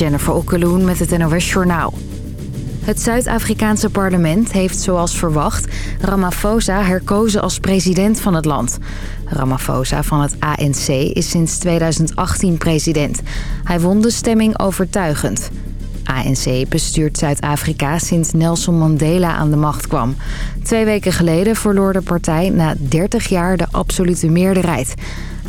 Jennifer Okkeloen met het NOS Journaal. Het Zuid-Afrikaanse parlement heeft zoals verwacht Ramaphosa herkozen als president van het land. Ramaphosa van het ANC is sinds 2018 president. Hij won de stemming overtuigend. ANC bestuurt Zuid-Afrika sinds Nelson Mandela aan de macht kwam. Twee weken geleden verloor de partij na 30 jaar de absolute meerderheid.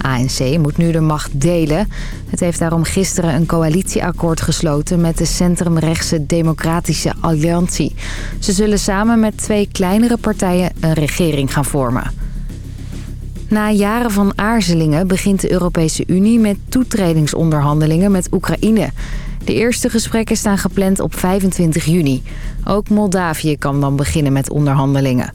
ANC moet nu de macht delen. Het heeft daarom gisteren een coalitieakkoord gesloten met de centrumrechtse Democratische Alliantie. Ze zullen samen met twee kleinere partijen een regering gaan vormen. Na jaren van aarzelingen begint de Europese Unie met toetredingsonderhandelingen met Oekraïne. De eerste gesprekken staan gepland op 25 juni. Ook Moldavië kan dan beginnen met onderhandelingen.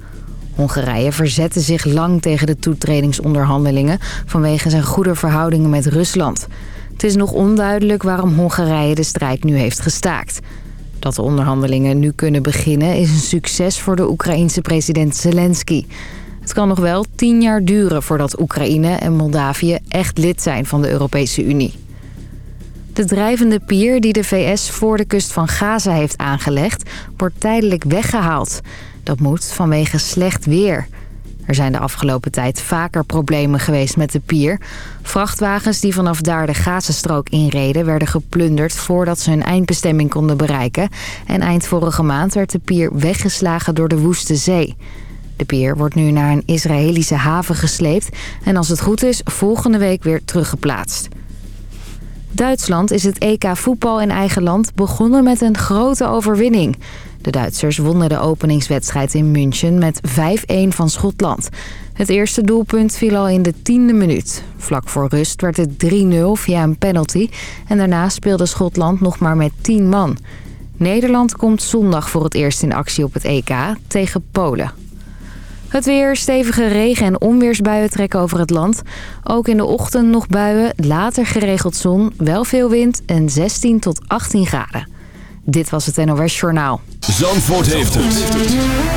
Hongarije verzette zich lang tegen de toetredingsonderhandelingen... vanwege zijn goede verhoudingen met Rusland. Het is nog onduidelijk waarom Hongarije de strijd nu heeft gestaakt. Dat de onderhandelingen nu kunnen beginnen is een succes voor de Oekraïense president Zelensky. Het kan nog wel tien jaar duren voordat Oekraïne en Moldavië echt lid zijn van de Europese Unie. De drijvende pier die de VS voor de kust van Gaza heeft aangelegd... wordt tijdelijk weggehaald. Dat moet vanwege slecht weer. Er zijn de afgelopen tijd vaker problemen geweest met de pier. Vrachtwagens die vanaf daar de Gazastrook inreden... werden geplunderd voordat ze hun eindbestemming konden bereiken. En eind vorige maand werd de pier weggeslagen door de woeste zee. De pier wordt nu naar een Israëlische haven gesleept... en als het goed is volgende week weer teruggeplaatst. Duitsland is het EK voetbal in eigen land begonnen met een grote overwinning. De Duitsers wonnen de openingswedstrijd in München met 5-1 van Schotland. Het eerste doelpunt viel al in de tiende minuut. Vlak voor rust werd het 3-0 via een penalty... en daarna speelde Schotland nog maar met 10 man. Nederland komt zondag voor het eerst in actie op het EK tegen Polen. Het weer, stevige regen en onweersbuien trekken over het land. Ook in de ochtend nog buien, later geregeld zon, wel veel wind en 16 tot 18 graden. Dit was het NOS Journaal. Zandvoort heeft het.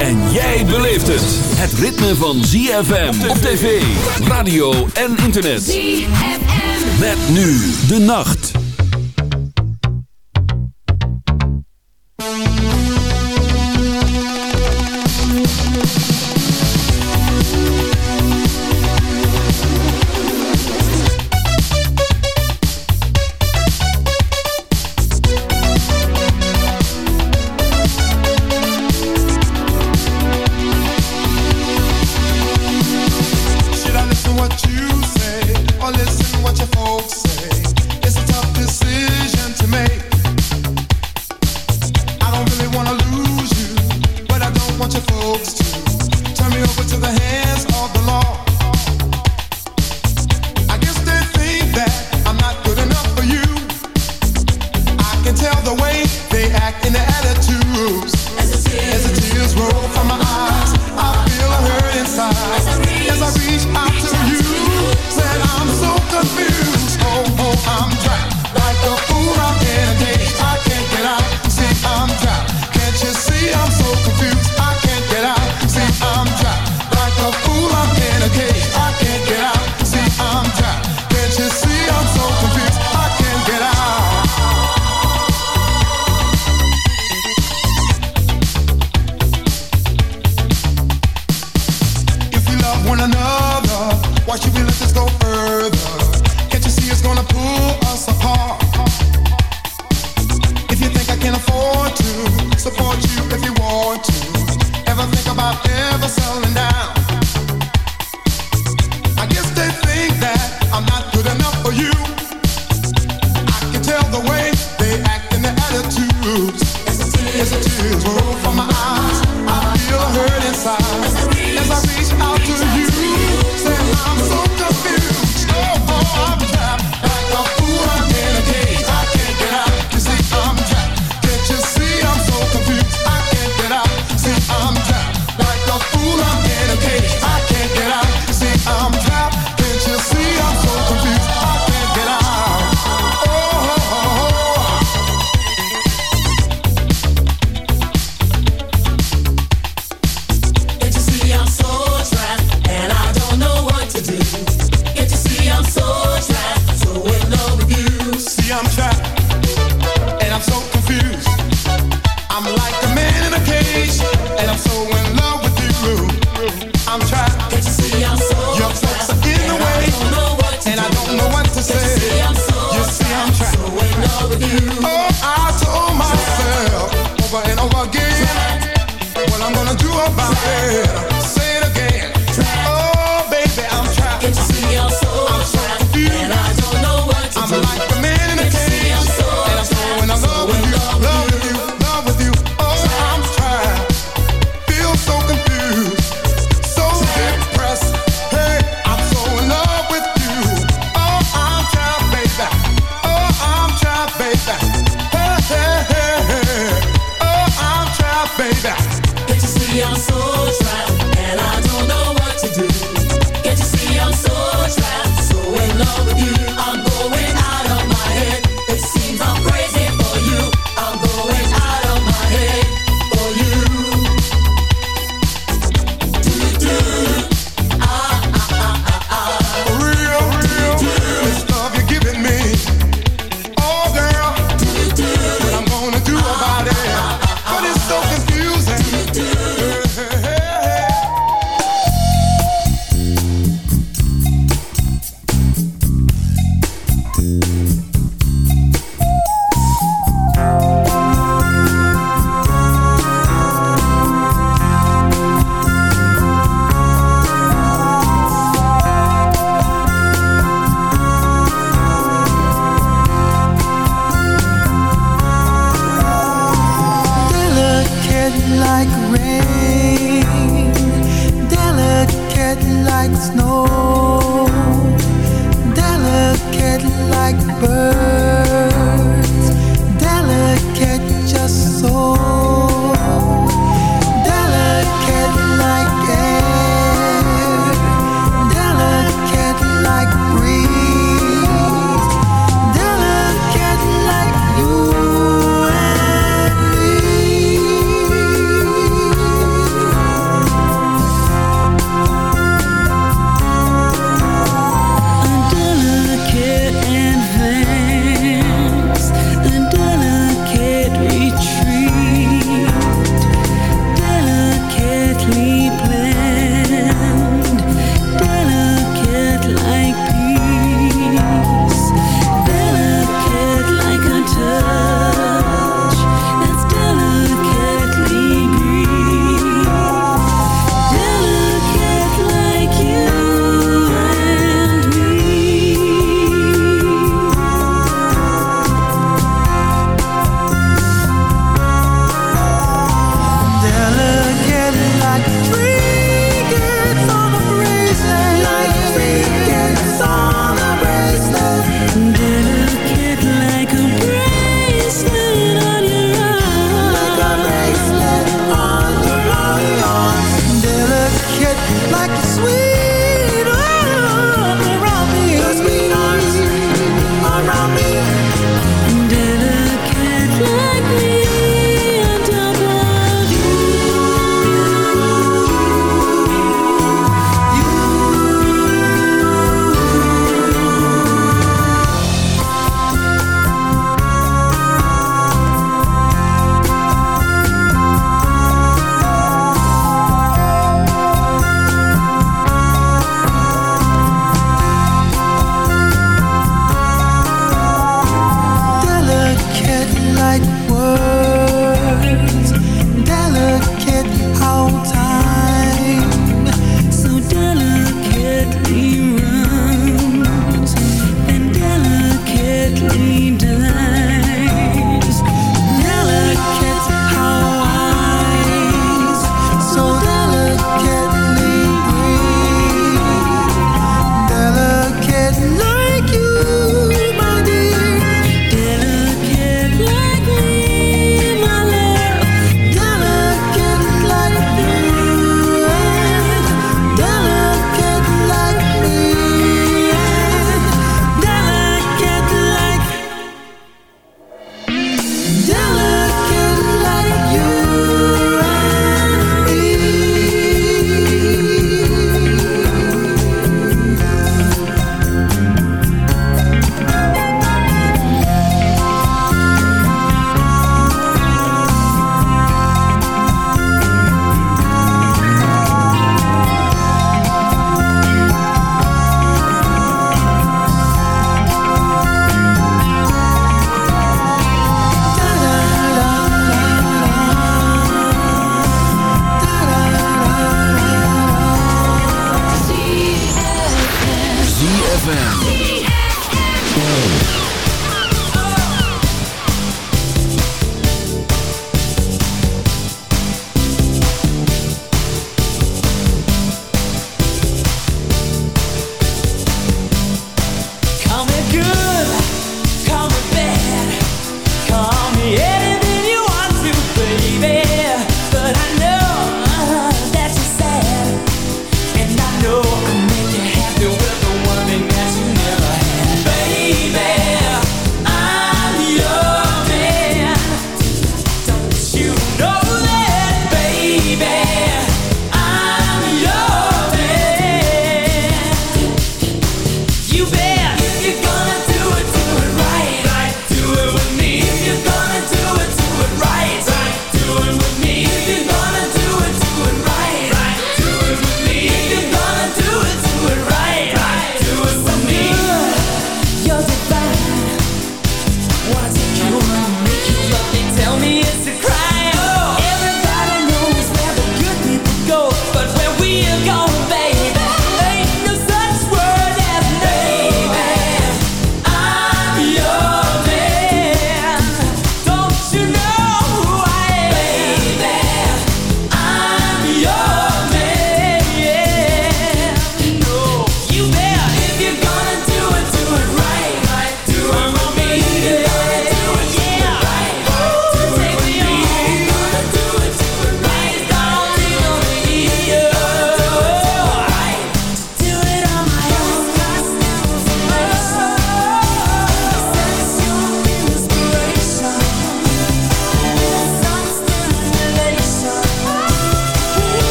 En jij beleeft het. Het ritme van ZFM op tv, radio en internet. ZFM. Met nu de nacht. you. a hand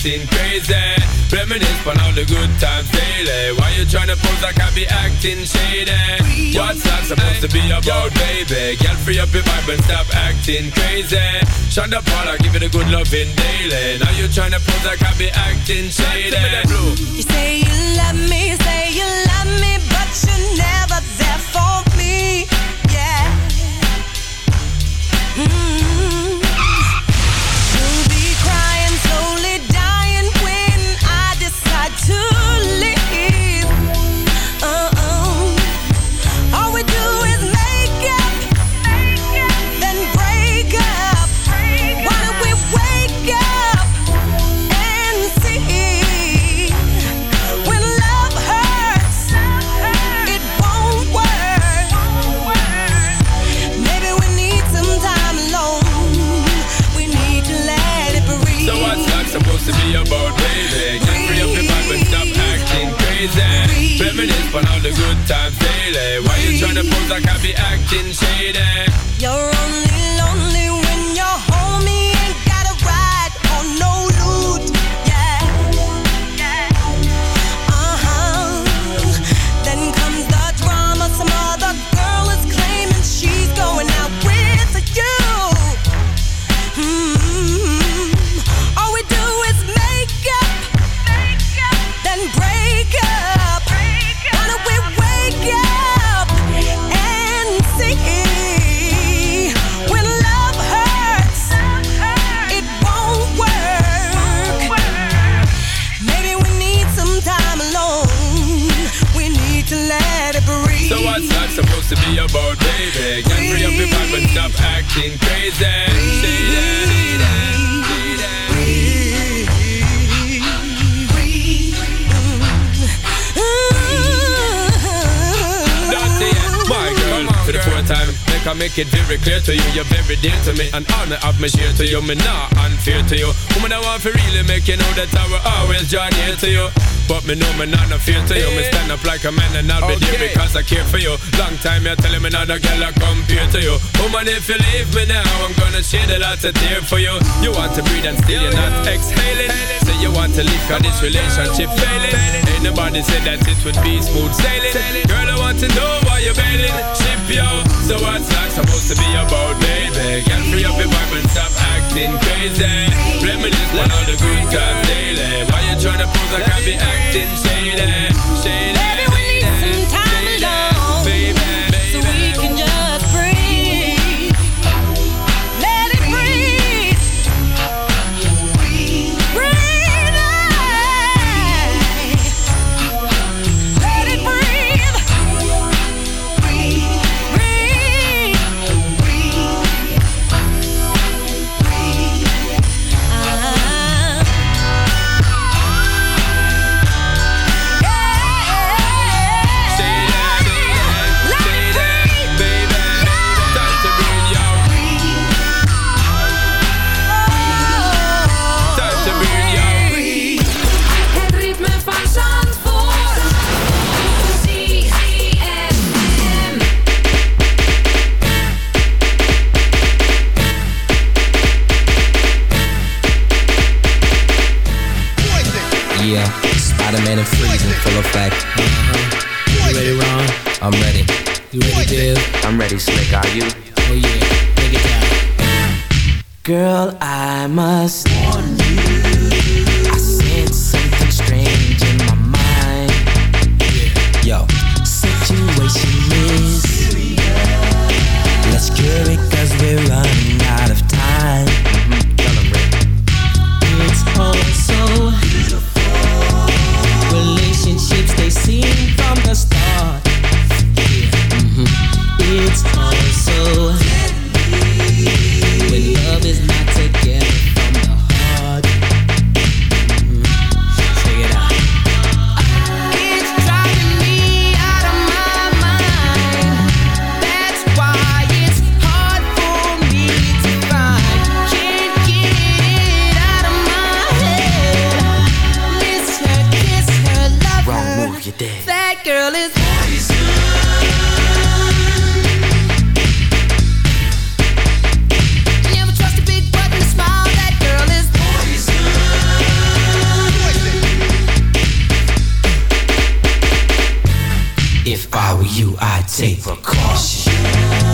acting crazy. Reminisce on all the good times daily. Why you tryna pose like I be acting shady? What's that supposed to be about, baby? Girl, free up your vibe and stop acting crazy. Shine the Shonda I give it a good loving daily. Now you tryna pose like I be acting shady. You say you love me, say you love me, but you're never there for me. Yeah. Mm -hmm. Good times daily. Why you trying to pose like I be acting shady? You're only very clear to you You're very dear to me. And honor of me share to you Me not unfair to you. Woman, I want to really make you know That I will always join here to you. But me know me not no fear to you. Me stand up like a man and I'll be okay. there because I care for you. Long time you're telling me not a girl I compare to you. Woman if you leave me now I'm gonna shed a lot of tears for you. You want to breathe and still you're not exhaling you want to leave cause this relationship failing. Ain't nobody said that it would be smooth sailing. Girl I want to know why you're bailing. Ship yo. So what's that supposed to be about baby? Get free up your vibe and stop acting crazy. Reminisce on all the good times daily. Why you trying to pose I be acting acting shady,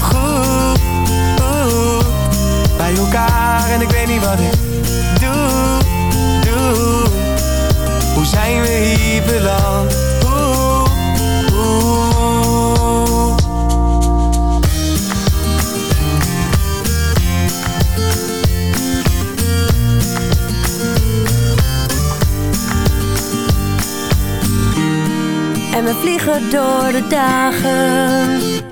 Goed Bij elkaar en ik weet niet wat ik doe, doe Hoe zijn we hier beland En we vliegen door de dagen.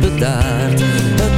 bedaard.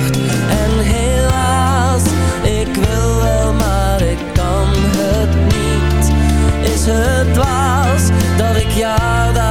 het dwaas dat ik jou daar